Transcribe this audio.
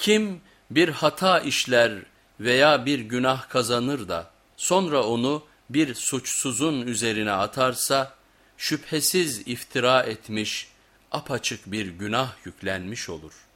Kim bir hata işler veya bir günah kazanır da sonra onu bir suçsuzun üzerine atarsa şüphesiz iftira etmiş, apaçık bir günah yüklenmiş olur.''